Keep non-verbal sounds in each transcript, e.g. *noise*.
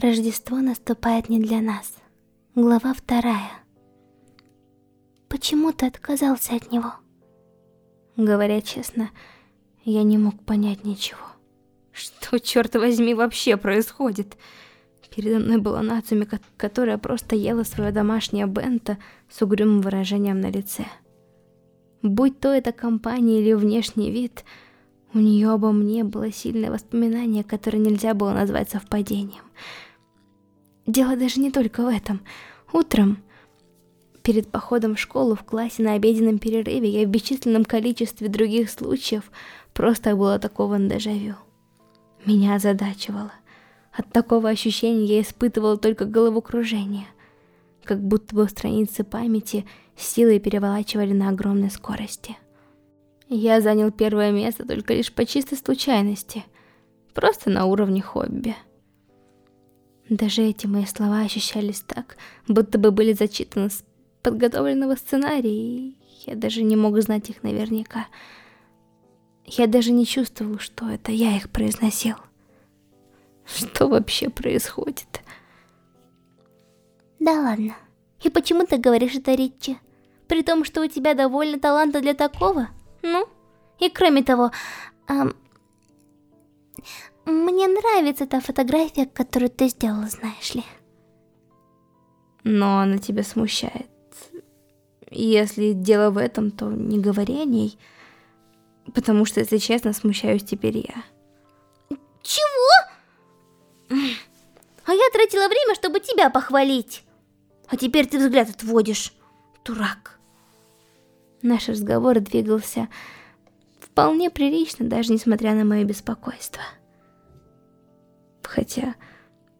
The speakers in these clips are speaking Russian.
Рождество наступает не для нас. Глава вторая. Почему ты отказался от него? Говоря честно, я не мог понять ничего. Что, черт возьми, вообще происходит? Передо мной была Нацуми, которая просто ела свое домашнее бенто с угрюмым выражением на лице. Будь то эта компания или внешний вид, у нее обо мне было сильное воспоминание, которое нельзя было назвать совпадением. Дело даже не только в этом. Утром, перед походом в школу, в классе на обеденном перерыве, я в бесчисленном количестве других случаев просто был атакован дежавю. Меня озадачивало. От такого ощущения я испытывала только головокружение, как будто бы страницы памяти силой переворачивали на огромной скорости. Я занял первое место только лишь по чистой случайности, просто на уровне хобби. Даже эти мои слова ощущались так, будто бы были зачитаны с подготовленного сценария, и я даже не мог знать их наверняка. Я даже не чувствовал, что это я их произносил. Что вообще происходит? Да ладно. И почему ты говоришь это, Ричи? При том, что у тебя довольно таланта для такого? Ну? И кроме того, эм, мне нравится та фотография, которую ты сделала, знаешь ли. Но она тебя смущает. Если дело в этом, то не говори о ней. Потому что, если честно, смущаюсь теперь я. Чего? А я тратила время, чтобы тебя похвалить. А теперь ты взгляд отводишь. Дурак. Наш разговор двигался вполне прилично, даже несмотря на мое беспокойство. Хотя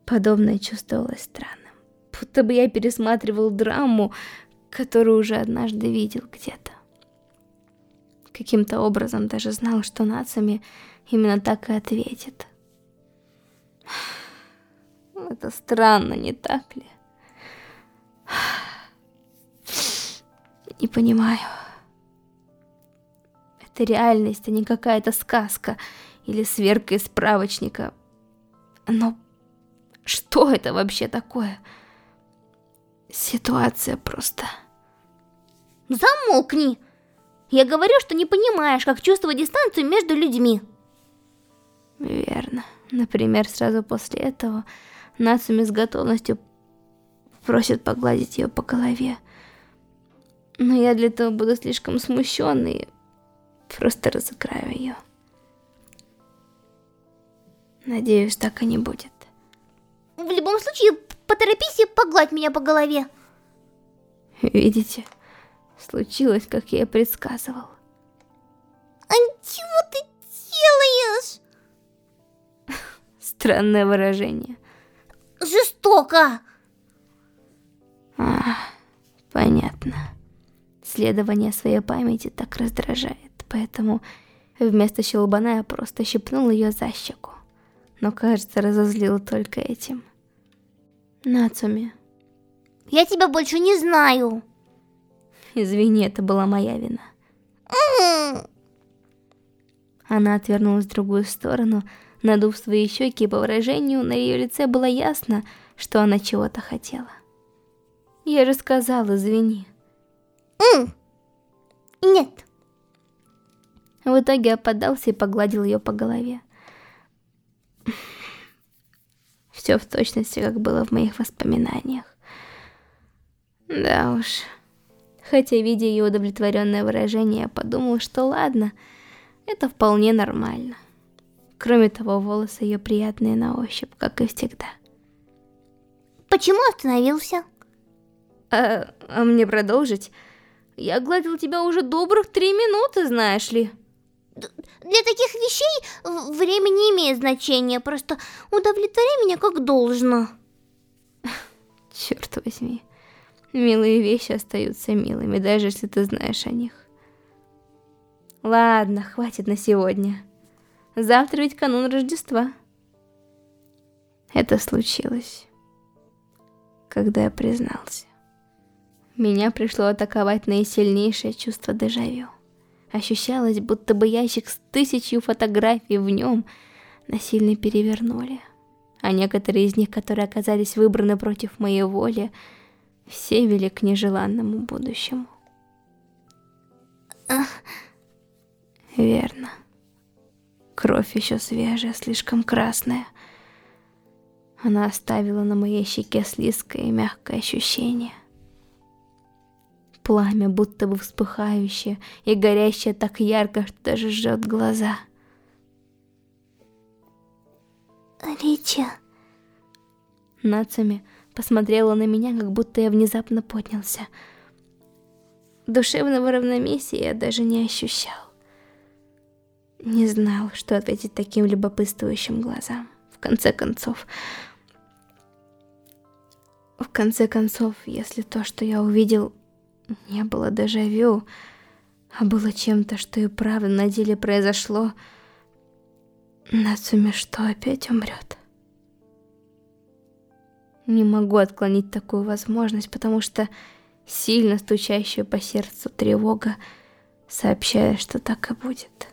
подобное чувствовалось странным. Будто бы я пересматривал драму, которую уже однажды видел где-то. Каким-то образом даже знал, что нациями именно так и ответит. Это странно, не так ли? Не понимаю. Это реальность, а не какая-то сказка или сверка из справочника. Но что это вообще такое? Ситуация просто... Замолкни! Я говорю, что не понимаешь, как чувствовать дистанцию между людьми. Верно. Например, сразу после этого Нацуми с готовностью просит погладить ее по голове. Но я для этого буду слишком смущенный и просто разыграю ее. Надеюсь, так и не будет. В любом случае, поторопись и погладь меня по голове. Видите, случилось, как я и предсказывал. А чего ты делаешь? *laughs* Странное выражение. Жестоко! А, понятно. Следование своей памяти так раздражает, поэтому вместо щелбана я просто щипнул ее за щеку. Но, кажется, разозлил только этим. Нацуми. Я тебя больше не знаю. Извини, это была моя вина. Она отвернулась в другую сторону, надув свои щеки, и по выражению на ее лице было ясно, что она чего-то хотела. Я же сказала, извини. Нет. В итоге я поддался и погладил ее по голове. *laughs* Все в точности, как было в моих воспоминаниях. Да уж. Хотя, видя ее удовлетворенное выражение, я подумал, что ладно, это вполне нормально. Кроме того, волосы ее приятные на ощупь, как и всегда. Почему остановился? А, а мне продолжить? Я гладил тебя уже добрых три минуты, знаешь ли. Для таких вещей время не имеет значения, просто удовлетворяй меня как должно. *laughs* Черт возьми. Милые вещи остаются милыми, даже если ты знаешь о них. Ладно, хватит на сегодня. Завтра ведь канун Рождества. Это случилось, когда я признался. Меня пришло атаковать наисильнейшее чувство дежавю. Ощущалось, будто бы ящик с тысячью фотографий в нем насильно перевернули. а некоторые из них, которые оказались выбраны против моей воли, все вели к нежеланному будущему. Ах. Верно. Кровь еще свежая, слишком красная. Она оставила на моей щеке слизкое и мягкое ощущение. Пламя, будто бы вспыхающее и горящее так ярко, что даже жжет глаза. Ричи. Нацами посмотрела на меня, как будто я внезапно поднялся. Душевного равновесия я даже не ощущал. Не знал, что ответить таким любопытствующим глазам. В конце концов... В конце концов, если то, что я увидел, не было дежавю, а было чем-то, что и правда на деле произошло, Нацуми что, опять умрет? Не могу отклонить такую возможность, потому что сильно стучащая по сердцу тревога сообщает, что так и будет.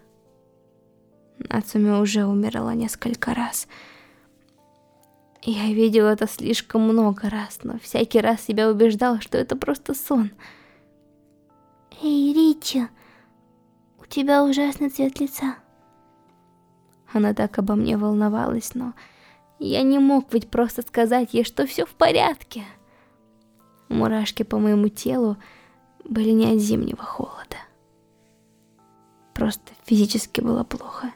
Нацуми уже умирала несколько раз. Я видел это слишком много раз, но всякий раз себя убеждал, что это просто сон. Эй, Ричи, у тебя ужасный цвет лица. Она так обо мне волновалась, но я не мог ведь просто сказать ей, что все в порядке. Мурашки по моему телу были не от зимнего холода. Просто физически было плохо.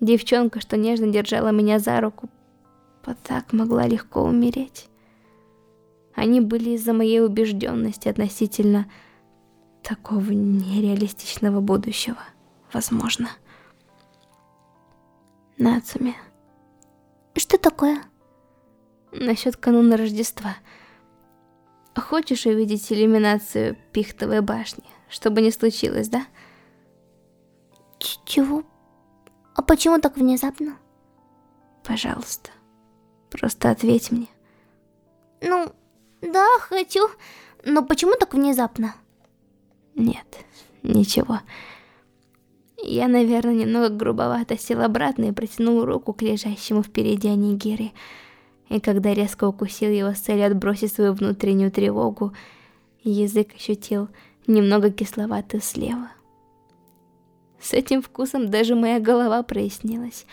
Девчонка, что нежно держала меня за руку, вот так могла легко умереть. Они были из-за моей убежденности относительно такого нереалистичного будущего. Возможно. Нацуми. Что такое? Насчет кануна Рождества. Хочешь увидеть иллюминацию Пихтовой башни? Чтобы не случилось, да? Ч чего? А почему так внезапно? Пожалуйста, просто ответь мне. Ну, да, хочу. Но почему так внезапно? Нет, ничего. Я, наверное, немного грубовато сел обратно и протянул руку к лежащему впереди Анигире. И когда резко укусил его с целью отбросить свою внутреннюю тревогу, язык ощутил немного кисловатый слева. С этим вкусом даже моя голова прояснилась.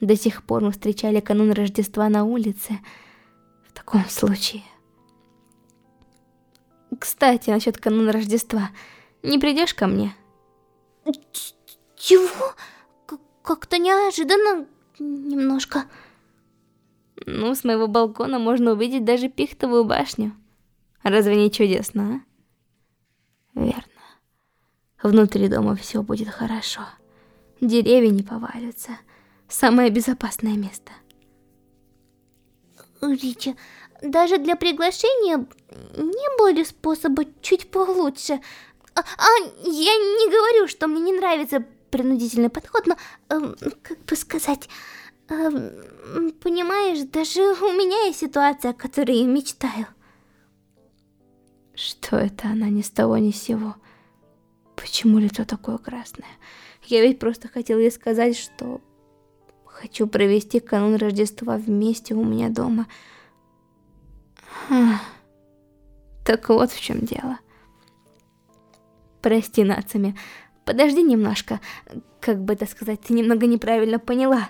До сих пор мы встречали канун Рождества на улице. В таком случае... Кстати, насчет кануна Рождества. Не придешь ко мне? Ч чего? Как-то неожиданно немножко. Ну, с моего балкона можно увидеть даже пихтовую башню. Разве не чудесно, а? Верно. Внутри дома все будет хорошо. Деревья не повалятся. Самое безопасное место. Ричи, даже для приглашения не было ли способа чуть получше? А, я не говорю, что мне не нравится принудительный подход, но, э, как бы сказать, э, понимаешь, даже у меня есть ситуация, о которой я мечтаю. Что это она ни с того ни с сего? Почему лицо такое красное? Я ведь просто хотел ей сказать, что хочу провести канун Рождества вместе у меня дома. Так вот в чем дело. Прости, Нацами, подожди немножко. Как бы это сказать, ты немного неправильно поняла.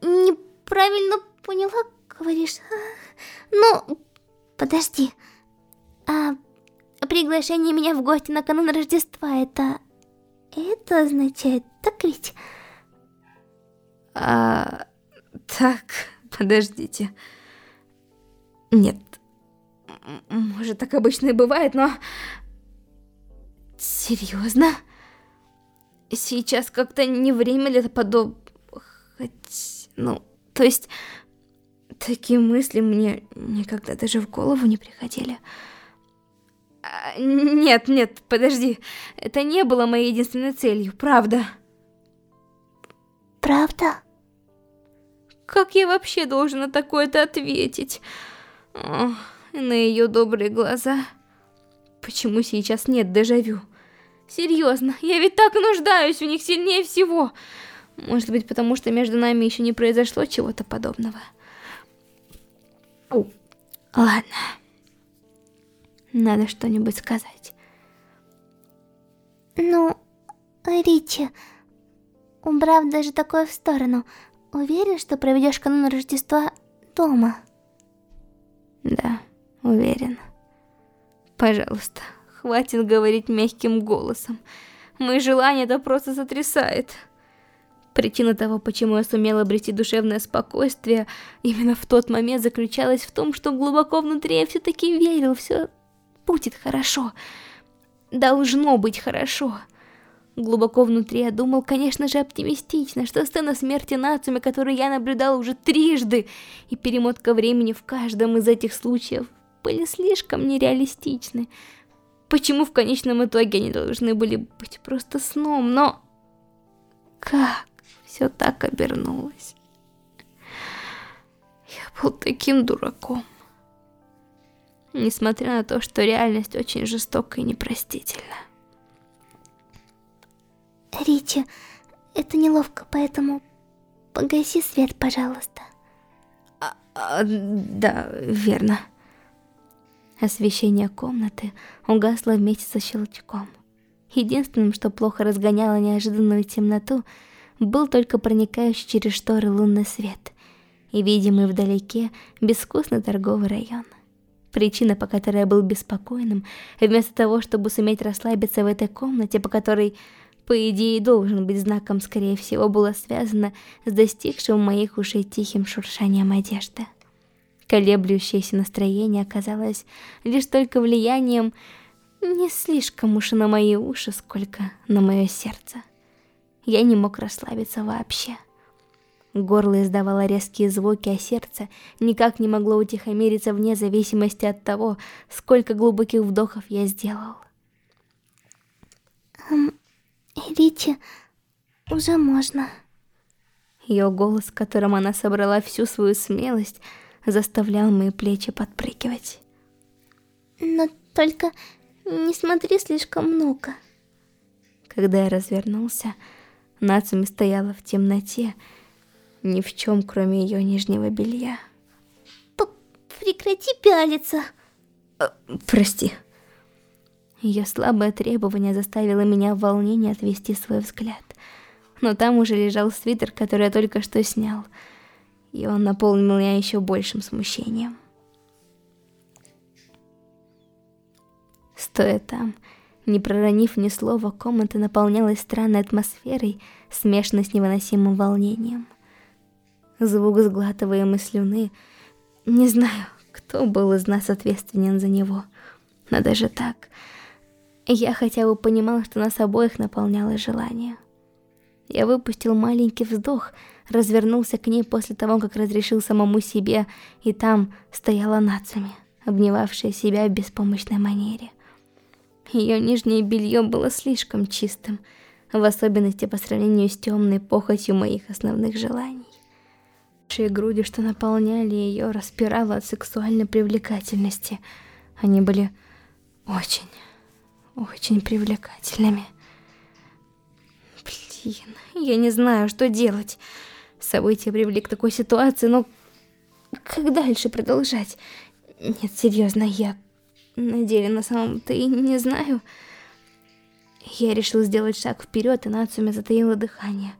Неправильно поняла, говоришь? Ну, подожди. А приглашение меня в гости на канун Рождества, это... Это означает, так ведь? А... Так, подождите. Нет. Может, так обычно и бывает, но... Серьезно? Сейчас как-то не время для подоб... Хоть... Ну, то есть... Такие мысли мне никогда даже в голову не приходили. А, нет, нет, подожди. Это не было моей единственной целью, правда. Правда? Как я вообще должен на такое-то ответить? О, на ее добрые глаза. Почему сейчас нет дежавю? Серьезно, я ведь так нуждаюсь в них сильнее всего. Может быть, потому что между нами еще не произошло чего-то подобного. Ладно. Надо что-нибудь сказать. Ну, Ричи, убрав даже такое в сторону, уверен, что проведешь канун Рождества дома? Да, уверен. Пожалуйста, хватит говорить мягким голосом. Мои желания это просто сотрясает. Причина того, почему я сумела обрести душевное спокойствие, именно в тот момент заключалась в том, что глубоко внутри я все-таки верил, все будет хорошо. Должно быть хорошо. Глубоко внутри я думал, конечно же, оптимистично, что сцена смерти Нацуми, которую я наблюдал уже трижды, и перемотка времени в каждом из этих случаев, были слишком нереалистичны. Почему в конечном итоге они должны были быть просто сном, но... Как? все так обернулось. Я был таким дураком. Несмотря на то, что реальность очень жестока и непростительна. Ричи, это неловко, поэтому погаси свет, пожалуйста. А, а, да, верно. Освещение комнаты угасло вместе со щелчком. Единственным, что плохо разгоняло неожиданную темноту, был только проникающий через шторы лунный свет и видимый вдалеке безвкусный торговый район. Причина, по которой я был беспокойным, вместо того, чтобы суметь расслабиться в этой комнате, по которой, по идее, должен быть знаком, скорее всего, была связана с достигшим моих ушей тихим шуршанием одежды. Колеблющееся настроение оказалось лишь только влиянием не слишком уж на мои уши, сколько на мое сердце я не мог расслабиться вообще. Горло издавало резкие звуки, а сердце никак не могло утихомириться вне зависимости от того, сколько глубоких вдохов я сделал. Эм, Ричи, уже можно. Ее голос, которым она собрала всю свою смелость, заставлял мои плечи подпрыгивать. Но только не смотри слишком много. Когда я развернулся, Нацуми стояла в темноте, ни в чем, кроме ее нижнего белья. П Прекрати пялиться. А, прости. Ее слабое требование заставило меня в волнении отвести свой взгляд. Но там уже лежал свитер, который я только что снял, и он наполнил меня еще большим смущением. Стоя там, не проронив ни слова, комната наполнялась странной атмосферой, смешанной с невыносимым волнением. Звук сглатываемой слюны... Не знаю, кто был из нас ответственен за него, но даже так... Я хотя бы понимал, что нас обоих наполняло желание. Я выпустил маленький вздох, развернулся к ней после того, как разрешил самому себе, и там стояла Нацами, обнимавшая себя в беспомощной манере. Ее нижнее белье было слишком чистым, в особенности по сравнению с темной похотью моих основных желаний. Шеи груди, что наполняли ее, распирало от сексуальной привлекательности. Они были очень, очень привлекательными. Блин, я не знаю, что делать. События привели к такой ситуации, но как дальше продолжать? Нет, серьезно, я на деле, на самом-то и не знаю. Я решил сделать шаг вперед, и Нацуми затаила дыхание.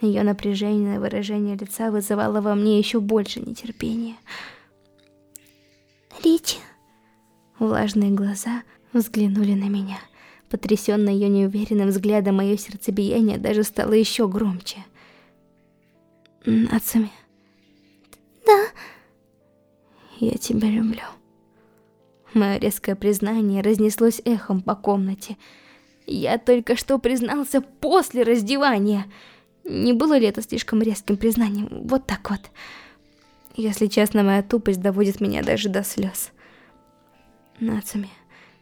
Ее напряженное выражение лица вызывало во мне еще больше нетерпения. Ричи. Влажные глаза взглянули на меня. Потрясенное ее неуверенным взглядом, мое сердцебиение даже стало еще громче. Нацуми. Да. Я тебя люблю. Мое резкое признание разнеслось эхом по комнате. Я только что признался после раздевания. Не было ли это слишком резким признанием? Вот так вот. Если честно, моя тупость доводит меня даже до слез. Нацуми,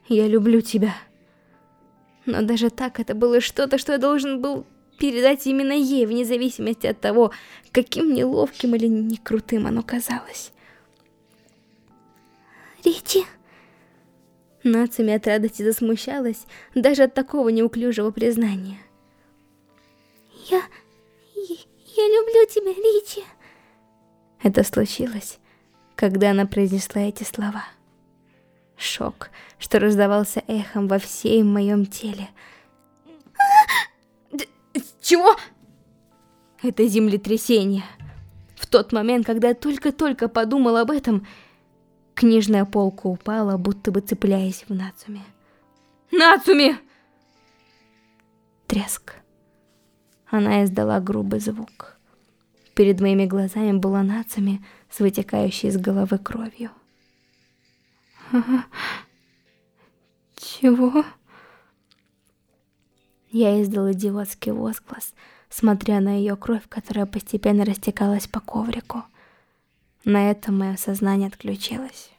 я люблю тебя. Но даже так это было что-то, что я должен был передать именно ей, вне зависимости от того, каким неловким или не крутым оно казалось. Ричи... Нацуми от радости засмущалась, даже от такого неуклюжего признания. Я... Я люблю тебя, Ричи. Это случилось, когда она произнесла эти слова. Шок, что раздавался эхом во всем моем теле. Чего? Это землетрясение. В тот момент, когда я только-только подумал об этом, книжная полка упала, будто бы цепляясь в Нацуме. Нацуми! Треск. Она издала грубый звук. Перед моими глазами была Нацуми с вытекающей из головы кровью. *laughs* Чего? Я издал идиотский возглас, смотря на ее кровь, которая постепенно растекалась по коврику. На этом мое сознание отключилось.